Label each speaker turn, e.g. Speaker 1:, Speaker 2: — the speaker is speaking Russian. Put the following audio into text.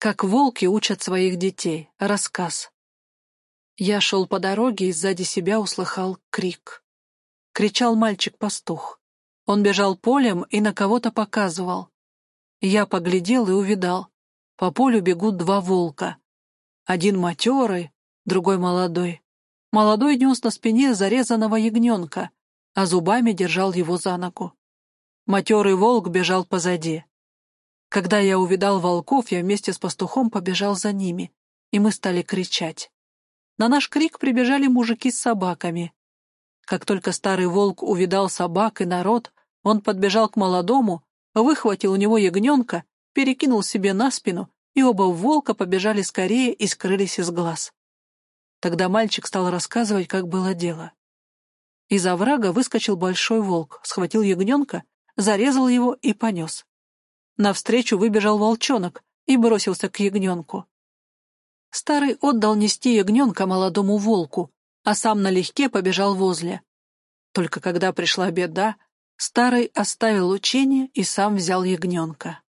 Speaker 1: Как волки учат своих детей. Рассказ. Я шел по дороге и сзади себя услыхал крик. Кричал мальчик-пастух. Он бежал полем и на кого-то показывал. Я поглядел и увидал. По полю бегут два волка. Один матерый, другой молодой. Молодой нес на спине зарезанного ягненка, а зубами держал его за ногу. Матерый волк бежал позади. Когда я увидал волков, я вместе с пастухом побежал за ними, и мы стали кричать. На наш крик прибежали мужики с собаками. Как только старый волк увидал собак и народ, он подбежал к молодому, выхватил у него ягненка, перекинул себе на спину, и оба волка побежали скорее и скрылись из глаз. Тогда мальчик стал рассказывать, как было дело. Из оврага выскочил большой волк, схватил ягненка, зарезал его и понес. Навстречу выбежал волчонок и бросился к ягненку. Старый отдал нести ягненка молодому волку, а сам налегке побежал возле. Только когда пришла беда, старый оставил учение и сам взял ягненка.